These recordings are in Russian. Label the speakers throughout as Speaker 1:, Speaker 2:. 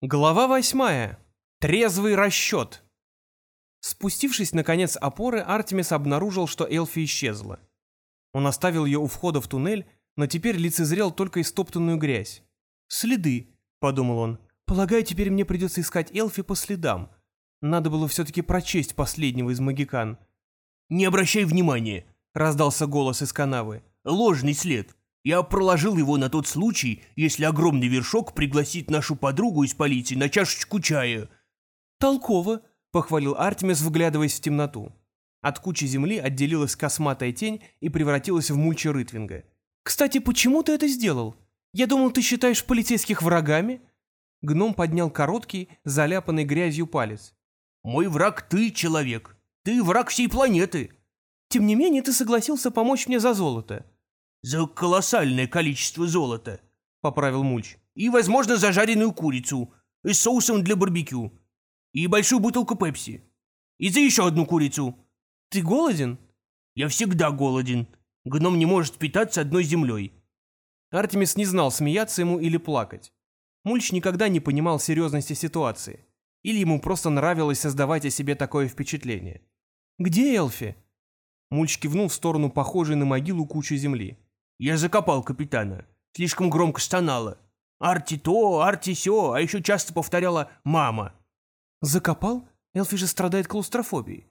Speaker 1: Глава восьмая. Трезвый расчет. Спустившись, наконец, опоры, Артемис обнаружил, что Элфи исчезла. Он оставил ее у входа в туннель, но теперь лицезрел только истоптанную грязь. «Следы», — подумал он. «Полагаю, теперь мне придется искать Элфи по следам. Надо было все-таки прочесть последнего из магикан».
Speaker 2: «Не обращай внимания», — раздался голос из канавы. «Ложный след. Я проложил его на тот случай, если огромный вершок пригласит нашу подругу из полиции на чашечку чая».
Speaker 1: «Толково», — похвалил Артемис, вглядываясь в темноту. От кучи земли отделилась косматая тень и превратилась в мульча Рытвинга. «Кстати, почему ты это сделал? Я думал, ты считаешь полицейских врагами?» Гном поднял короткий, заляпанный грязью палец.
Speaker 2: «Мой враг ты, человек. Ты враг всей планеты».
Speaker 1: «Тем не менее, ты согласился помочь мне за золото».
Speaker 2: «За колоссальное количество золота», —
Speaker 1: поправил Мульч.
Speaker 2: «И, возможно, зажаренную курицу и соусом для барбекю. И большую бутылку пепси. И за еще одну курицу».
Speaker 1: «Ты голоден?»
Speaker 2: «Я всегда голоден. Гном не может питаться одной землей».
Speaker 1: Артемис не знал, смеяться ему или плакать. Мульч никогда не понимал серьезности ситуации. Или ему просто нравилось создавать о себе такое впечатление. «Где Элфи?» Мульч кивнул в сторону похожей на могилу кучи земли.
Speaker 2: Я закопал капитана. Слишком громко стонала. Арти то, Арти сё, а еще часто повторяла «мама».
Speaker 1: Закопал? Элфи же страдает клаустрофобией.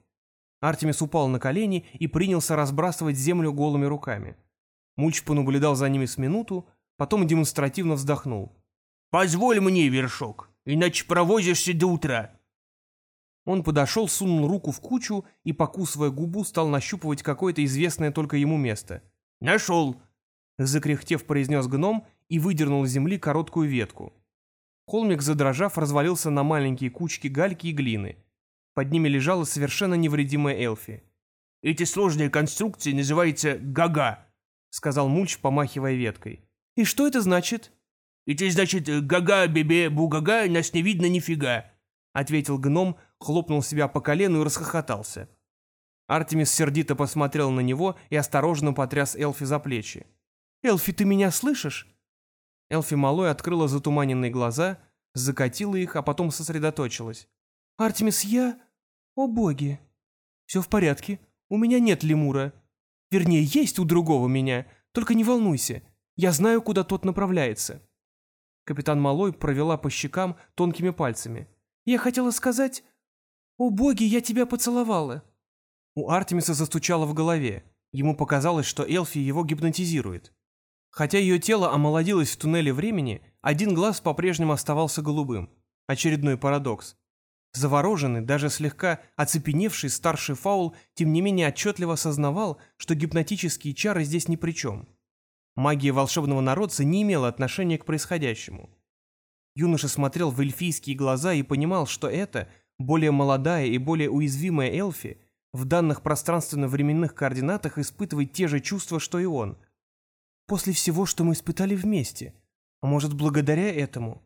Speaker 1: Артемис упал на колени и принялся разбрасывать землю голыми руками. Мульч понаблюдал за ними с минуту, потом демонстративно вздохнул.
Speaker 2: «Позволь мне, вершок, иначе провозишься до утра».
Speaker 1: Он подошел, сунул руку в кучу и, покусывая губу, стал нащупывать какое-то известное только ему место.
Speaker 2: «Нашел!»
Speaker 1: Закряхтев, произнес гном и выдернул из земли короткую ветку. Холмик, задрожав, развалился на маленькие кучки гальки и глины. Под ними лежала совершенно невредимая Элфи.
Speaker 2: «Эти сложные конструкции называются гага», — сказал Мульч, помахивая веткой.
Speaker 1: «И что это значит?»
Speaker 2: «Это значит гага-бебе-бугага, нас не видно нифига», — ответил гном, хлопнул себя по колену и расхохотался.
Speaker 1: Артемис сердито посмотрел на него и осторожно потряс Элфи за плечи. «Элфи, ты меня слышишь?» Элфи Малой открыла затуманенные глаза, закатила их, а потом сосредоточилась. «Артемис, я... О боги!» «Все в порядке. У меня нет лемура. Вернее, есть у другого меня. Только не волнуйся. Я знаю, куда тот направляется». Капитан Малой провела по щекам тонкими пальцами. «Я хотела сказать... О боги, я тебя поцеловала!» У Артемиса застучало в голове. Ему показалось, что Элфи его гипнотизирует. Хотя ее тело омолодилось в туннеле времени, один глаз по-прежнему оставался голубым. Очередной парадокс. Завороженный, даже слегка оцепеневший старший фаул, тем не менее отчетливо осознавал, что гипнотические чары здесь ни при чем. Магия волшебного народца не имела отношения к происходящему. Юноша смотрел в эльфийские глаза и понимал, что это, более молодая и более уязвимая Элфи, в данных пространственно-временных координатах испытывает те же чувства, что и он – После всего, что мы испытали вместе. А может, благодаря этому?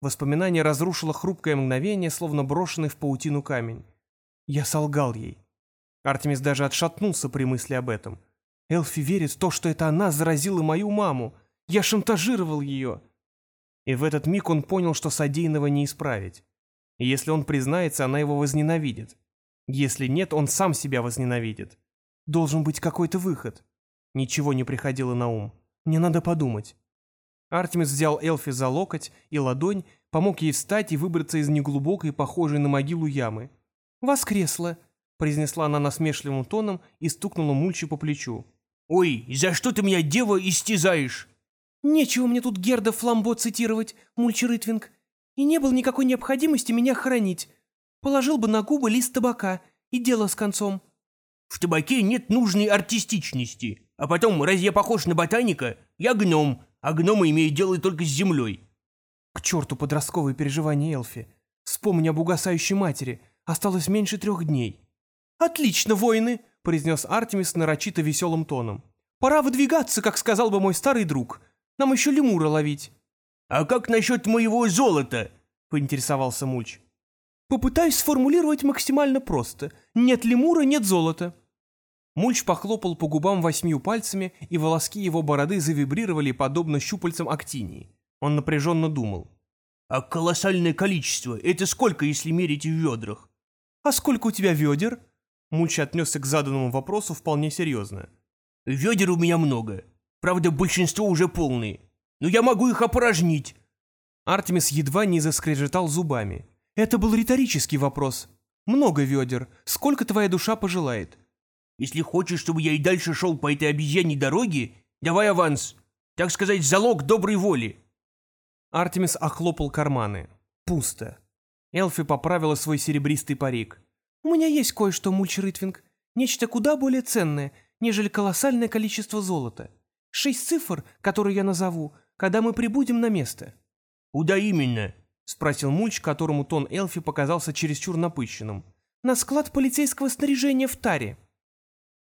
Speaker 1: Воспоминание разрушило хрупкое мгновение, словно брошенный в паутину камень. Я солгал ей. Артемис даже отшатнулся при мысли об этом. Элфи верит в то, что это она заразила мою маму. Я шантажировал ее. И в этот миг он понял, что содеянного не исправить. И если он признается, она его возненавидит. Если нет, он сам себя возненавидит. Должен быть какой-то выход. Ничего не приходило на ум. Мне надо подумать. Артемис взял Элфи за локоть и ладонь, помог ей встать и выбраться из неглубокой, похожей на могилу ямы. «Воскресла», — произнесла она насмешливым тоном и стукнула Мульчи по плечу.
Speaker 2: «Ой, за что ты меня, дева, истязаешь?»
Speaker 1: «Нечего мне тут Герда Фламбо цитировать, Мульчи Рытвинг. И не было никакой необходимости меня хоронить. Положил бы на губы лист табака, и дело с концом».
Speaker 2: «В табаке нет нужной артистичности», а потом, разве я похож на ботаника? Я гном, а гномы имеют дело только с землей.
Speaker 1: К черту подростковые переживания Элфи. Вспомни об угасающей матери. Осталось меньше трех дней. «Отлично, воины!» — произнес Артемис нарочито веселым тоном. «Пора выдвигаться, как сказал бы мой старый друг. Нам еще лемура ловить».
Speaker 2: «А как насчет моего золота?» — поинтересовался Мульч.
Speaker 1: «Попытаюсь сформулировать максимально просто. Нет лемура, нет золота. Мульч похлопал по губам восьмью пальцами, и волоски его бороды завибрировали, подобно щупальцам актинии. Он напряженно думал.
Speaker 2: А колоссальное количество — это сколько, если мерить в ведрах?
Speaker 1: «А сколько у тебя ведер?» Мульч отнесся к заданному вопросу вполне серьезно.
Speaker 2: Ведер у меня много. Правда, большинство уже полные. Но я могу их опорожнить.
Speaker 1: Артемис едва не заскрежетал зубами. Это был риторический вопрос. Много ведер. Сколько твоя душа пожелает?
Speaker 2: Если хочешь, чтобы я и дальше шел по этой обезьяньей дороге, давай аванс. Так сказать, залог доброй воли.
Speaker 1: Артемис охлопал карманы. Пусто. Элфи поправила свой серебристый парик. «У меня есть кое-что, Мульч Ритвинг. Нечто куда более ценное, нежели колоссальное количество золота. Шесть цифр, которые я назову, когда мы прибудем на место».
Speaker 2: «Куда именно?»
Speaker 1: — спросил Мульч, которому тон Элфи показался чересчур напыщенным. «На склад полицейского снаряжения в Таре».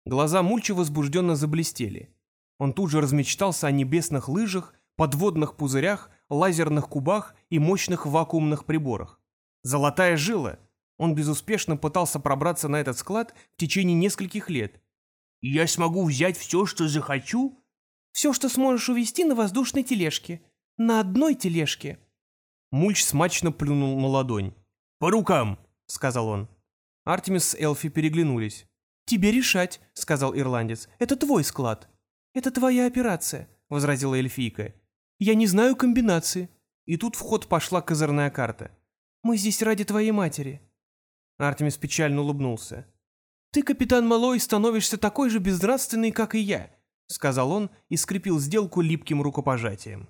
Speaker 1: Глаза Мульча возбужденно заблестели. Он тут же размечтался о небесных лыжах, подводных пузырях, лазерных кубах и мощных вакуумных приборах. Золотая жила! Он безуспешно пытался пробраться на этот склад в течение нескольких лет.
Speaker 2: «Я смогу взять все, что захочу?»
Speaker 1: «Все, что сможешь увезти на воздушной тележке. На одной тележке». Мульч смачно плюнул на ладонь.
Speaker 2: «По рукам!»
Speaker 1: — сказал он. Артемис с Элфи переглянулись. «Тебе решать», — сказал ирландец. «Это твой склад». «Это твоя операция», — возразила эльфийка. «Я не знаю комбинации». И тут в ход пошла козырная карта. «Мы здесь ради твоей матери». Артемис печально улыбнулся. «Ты, капитан Малой, становишься такой же безнравственный, как и я», — сказал он и скрепил сделку липким рукопожатием.